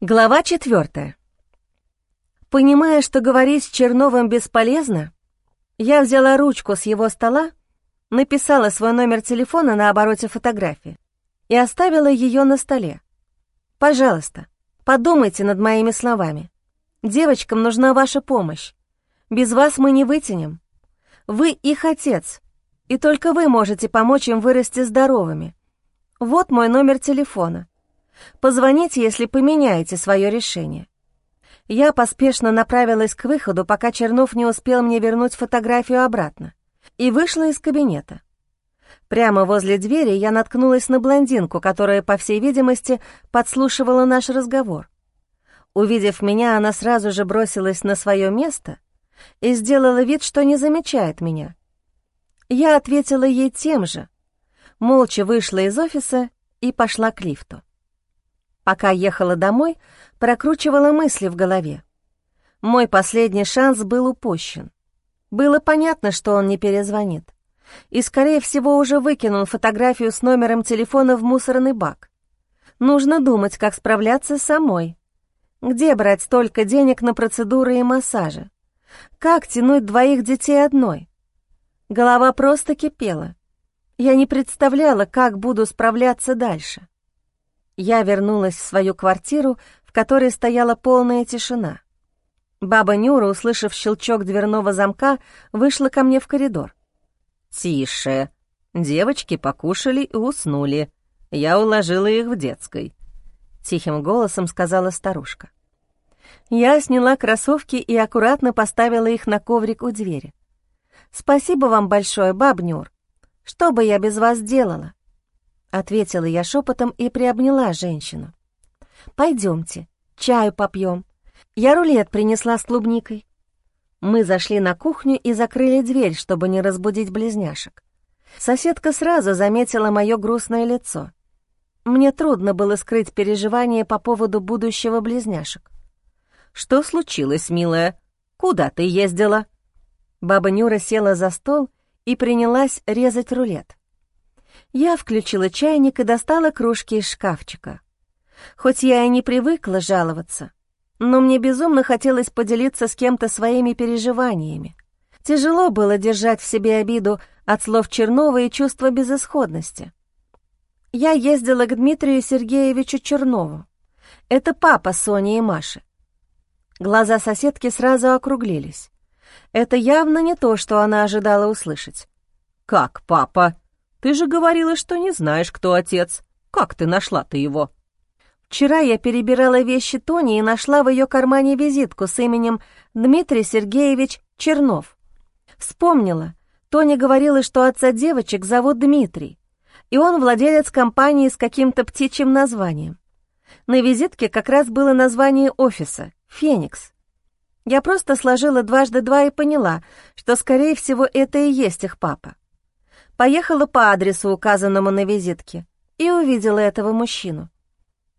Глава четвертая. Понимая, что говорить с Черновым бесполезно, я взяла ручку с его стола, написала свой номер телефона на обороте фотографии и оставила ее на столе. «Пожалуйста, подумайте над моими словами. Девочкам нужна ваша помощь. Без вас мы не вытянем. Вы их отец, и только вы можете помочь им вырасти здоровыми. Вот мой номер телефона. Позвоните, если поменяете свое решение». Я поспешно направилась к выходу, пока Чернов не успел мне вернуть фотографию обратно, и вышла из кабинета. Прямо возле двери я наткнулась на блондинку, которая, по всей видимости, подслушивала наш разговор. Увидев меня, она сразу же бросилась на свое место и сделала вид, что не замечает меня. Я ответила ей тем же, молча вышла из офиса и пошла к лифту. Пока ехала домой, прокручивала мысли в голове. Мой последний шанс был упущен. Было понятно, что он не перезвонит. И, скорее всего, уже выкинул фотографию с номером телефона в мусорный бак. Нужно думать, как справляться самой. Где брать столько денег на процедуры и массажи? Как тянуть двоих детей одной? Голова просто кипела. Я не представляла, как буду справляться дальше. Я вернулась в свою квартиру, в которой стояла полная тишина. Баба Нюра, услышав щелчок дверного замка, вышла ко мне в коридор. «Тише. Девочки покушали и уснули. Я уложила их в детской», — тихим голосом сказала старушка. Я сняла кроссовки и аккуратно поставила их на коврик у двери. «Спасибо вам большое, баб Нюр. Что бы я без вас делала?» — ответила я шепотом и приобняла женщину. «Пойдемте, чаю попьем. Я рулет принесла с клубникой». Мы зашли на кухню и закрыли дверь, чтобы не разбудить близняшек. Соседка сразу заметила мое грустное лицо. Мне трудно было скрыть переживания по поводу будущего близняшек. «Что случилось, милая? Куда ты ездила?» Баба Нюра села за стол и принялась резать рулет. Я включила чайник и достала кружки из шкафчика. Хоть я и не привыкла жаловаться, но мне безумно хотелось поделиться с кем-то своими переживаниями. Тяжело было держать в себе обиду от слов Чернова и чувство безысходности. Я ездила к Дмитрию Сергеевичу Чернову. Это папа Сони и Маши. Глаза соседки сразу округлились. Это явно не то, что она ожидала услышать. «Как папа?» Ты же говорила, что не знаешь, кто отец. Как ты нашла ты его?» Вчера я перебирала вещи Тони и нашла в ее кармане визитку с именем Дмитрий Сергеевич Чернов. Вспомнила. Тоня говорила, что отца девочек зовут Дмитрий, и он владелец компании с каким-то птичьим названием. На визитке как раз было название офиса — «Феникс». Я просто сложила дважды два и поняла, что, скорее всего, это и есть их папа. Поехала по адресу, указанному на визитке, и увидела этого мужчину.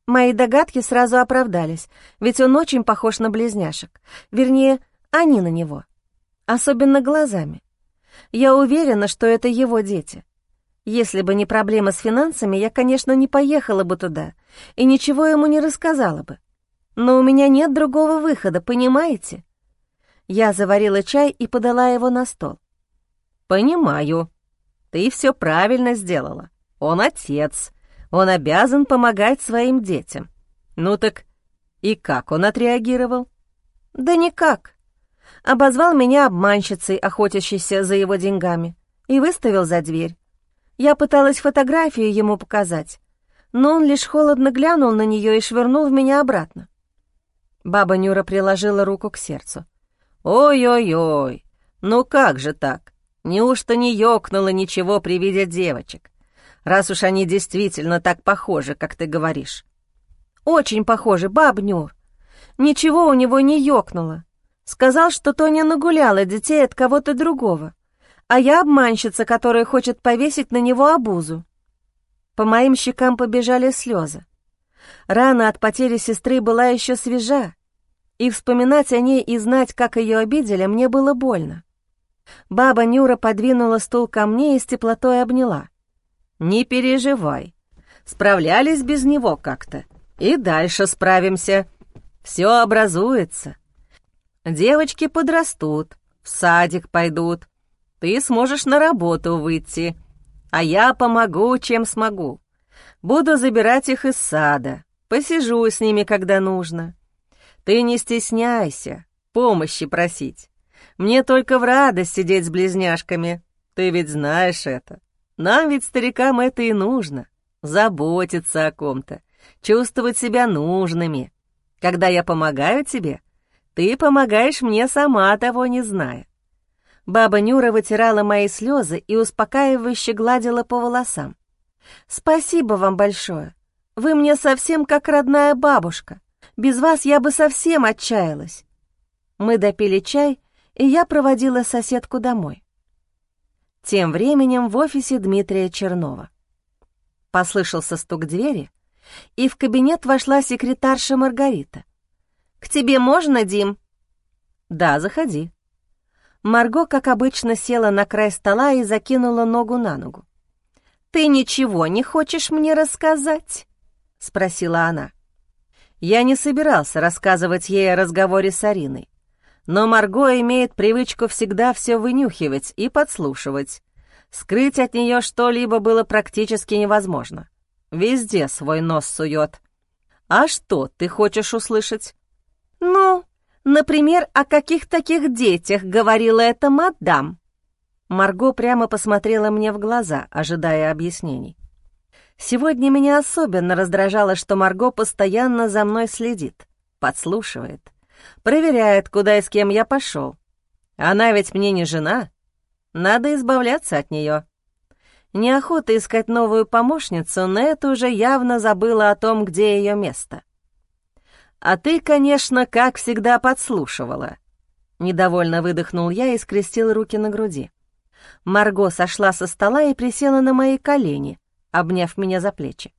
Мои догадки сразу оправдались, ведь он очень похож на близняшек. Вернее, они на него. Особенно глазами. Я уверена, что это его дети. Если бы не проблема с финансами, я, конечно, не поехала бы туда и ничего ему не рассказала бы. Но у меня нет другого выхода, понимаете? Я заварила чай и подала его на стол. «Понимаю», ты все правильно сделала. Он отец. Он обязан помогать своим детям. Ну так и как он отреагировал? Да никак. Обозвал меня обманщицей, охотящейся за его деньгами, и выставил за дверь. Я пыталась фотографию ему показать, но он лишь холодно глянул на нее и швырнул в меня обратно. Баба Нюра приложила руку к сердцу. «Ой-ой-ой, ну как же так? Неужто не ёкнуло ничего при виде девочек? Раз уж они действительно так похожи, как ты говоришь. Очень похожи, бабнюр. Ничего у него не ёкнуло. Сказал, что Тоня нагуляла детей от кого-то другого, а я обманщица, которая хочет повесить на него обузу. По моим щекам побежали слезы. Рана от потери сестры была еще свежа, и вспоминать о ней и знать, как ее обидели, мне было больно. Баба Нюра подвинула стул ко мне и с теплотой обняла. «Не переживай. Справлялись без него как-то. И дальше справимся. Все образуется. Девочки подрастут, в садик пойдут. Ты сможешь на работу выйти, а я помогу, чем смогу. Буду забирать их из сада, посижу с ними, когда нужно. Ты не стесняйся помощи просить. Мне только в радость сидеть с близняшками. Ты ведь знаешь это. Нам ведь, старикам, это и нужно. Заботиться о ком-то, чувствовать себя нужными. Когда я помогаю тебе, ты помогаешь мне сама, того не зная. Баба Нюра вытирала мои слезы и успокаивающе гладила по волосам. «Спасибо вам большое. Вы мне совсем как родная бабушка. Без вас я бы совсем отчаялась». Мы допили чай, и я проводила соседку домой. Тем временем в офисе Дмитрия Чернова. Послышался стук двери, и в кабинет вошла секретарша Маргарита. «К тебе можно, Дим?» «Да, заходи». Марго, как обычно, села на край стола и закинула ногу на ногу. «Ты ничего не хочешь мне рассказать?» — спросила она. Я не собирался рассказывать ей о разговоре с Ариной. Но Марго имеет привычку всегда все вынюхивать и подслушивать. Скрыть от нее что-либо было практически невозможно. Везде свой нос сует. «А что ты хочешь услышать?» «Ну, например, о каких таких детях говорила эта мадам?» Марго прямо посмотрела мне в глаза, ожидая объяснений. Сегодня меня особенно раздражало, что Марго постоянно за мной следит, подслушивает, проверяет, куда и с кем я пошел. Она ведь мне не жена. Надо избавляться от нее. Неохота искать новую помощницу, но это уже явно забыла о том, где ее место. «А ты, конечно, как всегда подслушивала». Недовольно выдохнул я и скрестил руки на груди. Марго сошла со стола и присела на мои колени, обняв меня за плечи.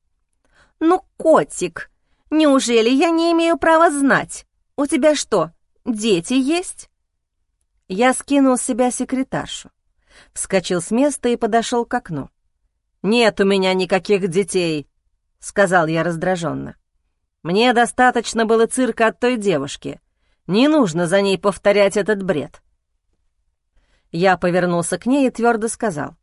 «Ну, котик, неужели я не имею права знать? У тебя что, дети есть?» Я скинул с себя секретаршу, вскочил с места и подошел к окну. «Нет у меня никаких детей», — сказал я раздраженно. «Мне достаточно было цирка от той девушки. Не нужно за ней повторять этот бред». Я повернулся к ней и твердо сказал.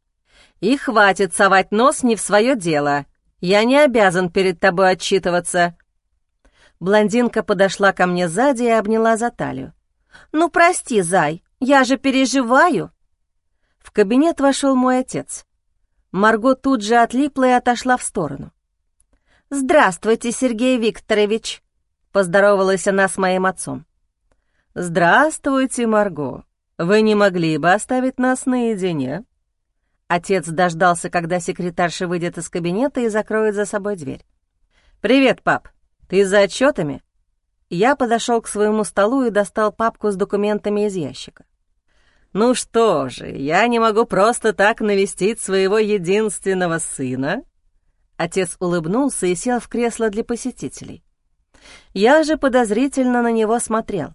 «И хватит совать нос не в свое дело. Я не обязан перед тобой отчитываться». Блондинка подошла ко мне сзади и обняла за талию. «Ну, прости, зай, я же переживаю». В кабинет вошел мой отец. Марго тут же отлипла и отошла в сторону. «Здравствуйте, Сергей Викторович», — поздоровалась она с моим отцом. «Здравствуйте, Марго. Вы не могли бы оставить нас наедине?» Отец дождался, когда секретарша выйдет из кабинета и закроет за собой дверь. «Привет, пап. Ты за отчетами?» Я подошел к своему столу и достал папку с документами из ящика. «Ну что же, я не могу просто так навестить своего единственного сына?» Отец улыбнулся и сел в кресло для посетителей. Я же подозрительно на него смотрел.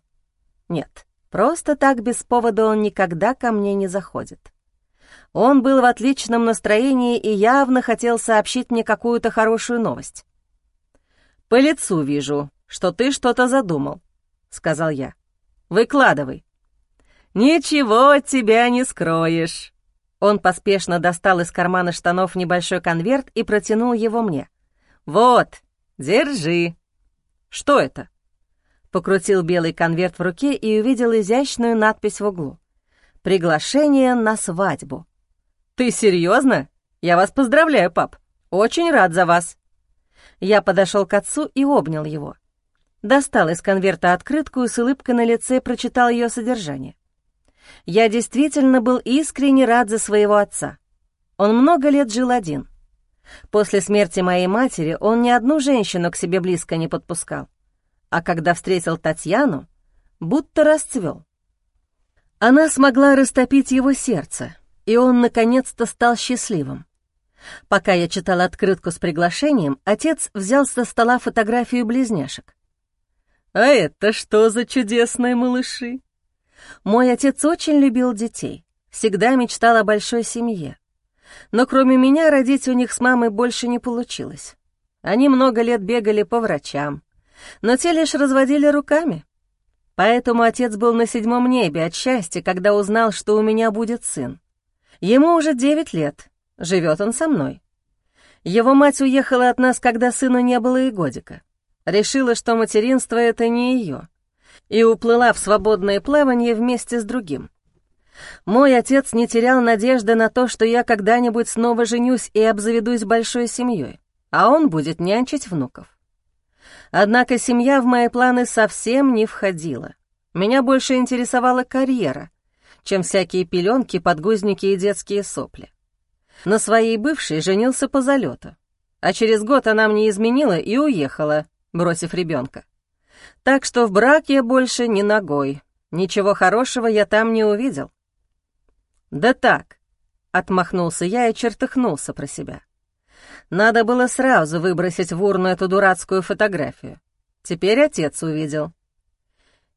Нет, просто так без повода он никогда ко мне не заходит. Он был в отличном настроении и явно хотел сообщить мне какую-то хорошую новость. «По лицу вижу, что ты что-то задумал», — сказал я. «Выкладывай». «Ничего от тебя не скроешь». Он поспешно достал из кармана штанов небольшой конверт и протянул его мне. «Вот, держи». «Что это?» Покрутил белый конверт в руке и увидел изящную надпись в углу. «Приглашение на свадьбу». «Ты серьезно? Я вас поздравляю, пап. Очень рад за вас». Я подошел к отцу и обнял его. Достал из конверта открытку и с улыбкой на лице прочитал ее содержание. Я действительно был искренне рад за своего отца. Он много лет жил один. После смерти моей матери он ни одну женщину к себе близко не подпускал. А когда встретил Татьяну, будто расцвел. Она смогла растопить его сердце, и он наконец-то стал счастливым. Пока я читал открытку с приглашением, отец взял со стола фотографию близняшек. «А это что за чудесные малыши?» Мой отец очень любил детей, всегда мечтал о большой семье. Но кроме меня родить у них с мамой больше не получилось. Они много лет бегали по врачам, но те лишь разводили руками. Поэтому отец был на седьмом небе от счастья, когда узнал, что у меня будет сын. Ему уже девять лет, живет он со мной. Его мать уехала от нас, когда сыну не было и годика. Решила, что материнство — это не ее, и уплыла в свободное плавание вместе с другим. Мой отец не терял надежды на то, что я когда-нибудь снова женюсь и обзаведусь большой семьей, а он будет нянчить внуков. Однако семья в мои планы совсем не входила. Меня больше интересовала карьера, чем всякие пеленки, подгузники и детские сопли. На своей бывшей женился по залету, а через год она мне изменила и уехала, бросив ребенка. Так что в брак я больше не ногой. Ничего хорошего я там не увидел. «Да так», — отмахнулся я и чертыхнулся про себя. Надо было сразу выбросить в урну эту дурацкую фотографию. Теперь отец увидел.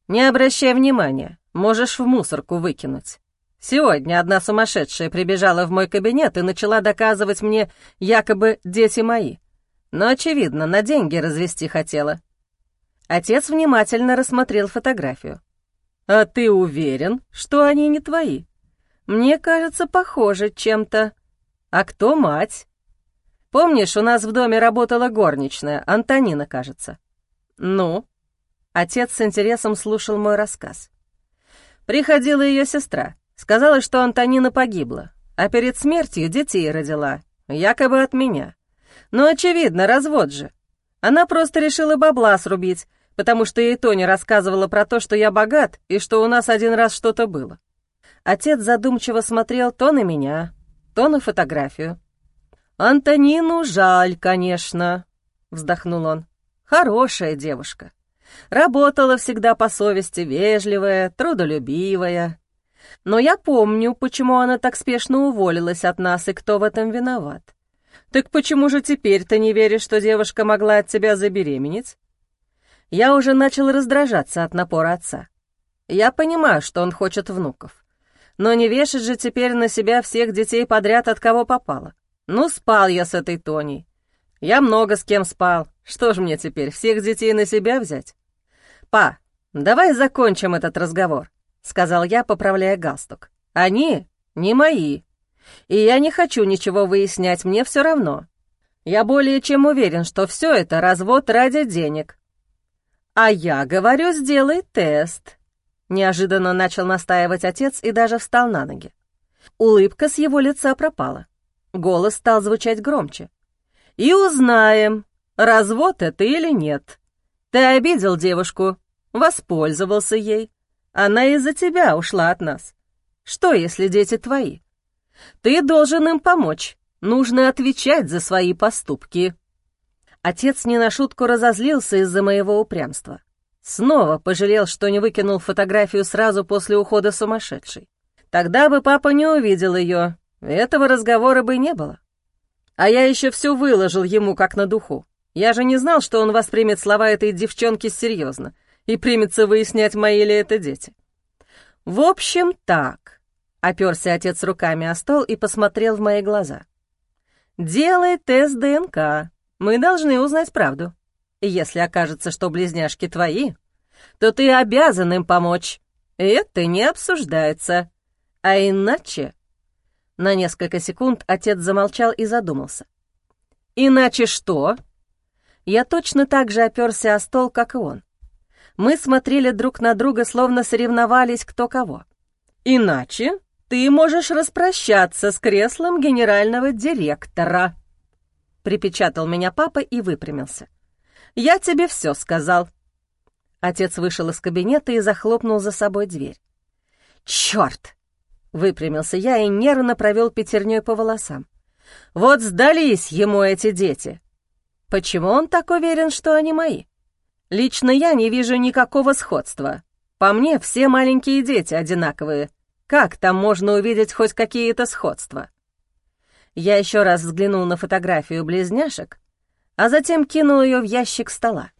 «Не обращай внимания, можешь в мусорку выкинуть. Сегодня одна сумасшедшая прибежала в мой кабинет и начала доказывать мне, якобы дети мои. Но, очевидно, на деньги развести хотела». Отец внимательно рассмотрел фотографию. «А ты уверен, что они не твои?» Мне кажется, похоже чем-то. А кто мать? Помнишь, у нас в доме работала горничная, Антонина, кажется. Ну? Отец с интересом слушал мой рассказ. Приходила ее сестра, сказала, что Антонина погибла, а перед смертью детей родила, якобы от меня. Но, очевидно, развод же. Она просто решила бабла срубить, потому что ей Тоня рассказывала про то, что я богат и что у нас один раз что-то было. Отец задумчиво смотрел то на меня, то на фотографию. «Антонину жаль, конечно», — вздохнул он. «Хорошая девушка. Работала всегда по совести, вежливая, трудолюбивая. Но я помню, почему она так спешно уволилась от нас и кто в этом виноват. Так почему же теперь ты не веришь, что девушка могла от тебя забеременеть?» Я уже начал раздражаться от напора отца. Я понимаю, что он хочет внуков. Но не вешать же теперь на себя всех детей подряд, от кого попало. Ну, спал я с этой Тоней. Я много с кем спал. Что ж мне теперь, всех детей на себя взять? Па, давай закончим этот разговор, сказал я, поправляя галстук. Они не мои. И я не хочу ничего выяснять, мне все равно. Я более чем уверен, что все это развод ради денег. А я говорю, сделай тест. Неожиданно начал настаивать отец и даже встал на ноги. Улыбка с его лица пропала. Голос стал звучать громче. «И узнаем, развод это или нет. Ты обидел девушку, воспользовался ей. Она из-за тебя ушла от нас. Что, если дети твои? Ты должен им помочь. Нужно отвечать за свои поступки». Отец не на шутку разозлился из-за моего упрямства. Снова пожалел, что не выкинул фотографию сразу после ухода сумасшедшей. Тогда бы папа не увидел ее, этого разговора бы не было. А я еще все выложил ему как на духу. Я же не знал, что он воспримет слова этой девчонки серьезно и примется выяснять, мои ли это дети. В общем, так. Оперся отец руками о стол и посмотрел в мои глаза. «Делай тест ДНК. Мы должны узнать правду. Если окажется, что близняшки твои, то ты обязан им помочь. Это не обсуждается. А иначе...» На несколько секунд отец замолчал и задумался. «Иначе что?» Я точно так же оперся о стол, как и он. Мы смотрели друг на друга, словно соревновались кто кого. «Иначе ты можешь распрощаться с креслом генерального директора», припечатал меня папа и выпрямился. Я тебе все сказал». Отец вышел из кабинета и захлопнул за собой дверь. «Черт!» — выпрямился я и нервно провел пятерней по волосам. «Вот сдались ему эти дети. Почему он так уверен, что они мои? Лично я не вижу никакого сходства. По мне, все маленькие дети одинаковые. Как там можно увидеть хоть какие-то сходства?» Я еще раз взглянул на фотографию близняшек, а затем кинул ее в ящик стола.